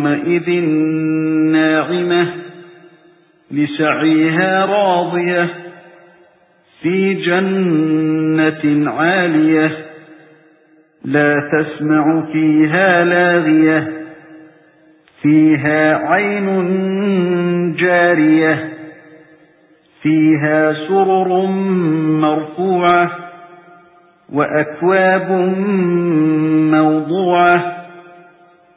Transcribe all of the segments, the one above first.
يومئذ ناعمة لسعيها راضية في جنة عالية لا تسمع فيها لاغية فيها عين جارية فيها سرر مرفوعة وأكواب موضوعة.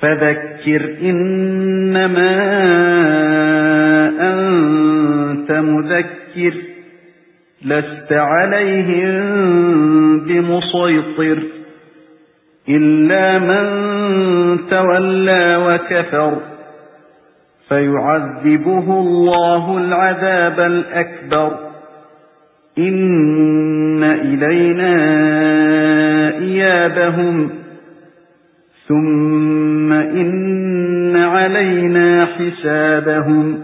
فذكر إنما أنت مذكر لست عليهم بمسيطر إلا من تولى وكفر فيعذبه الله العذاب الأكبر. إن إلينا إيابهم. ثم إن علينا حسابهم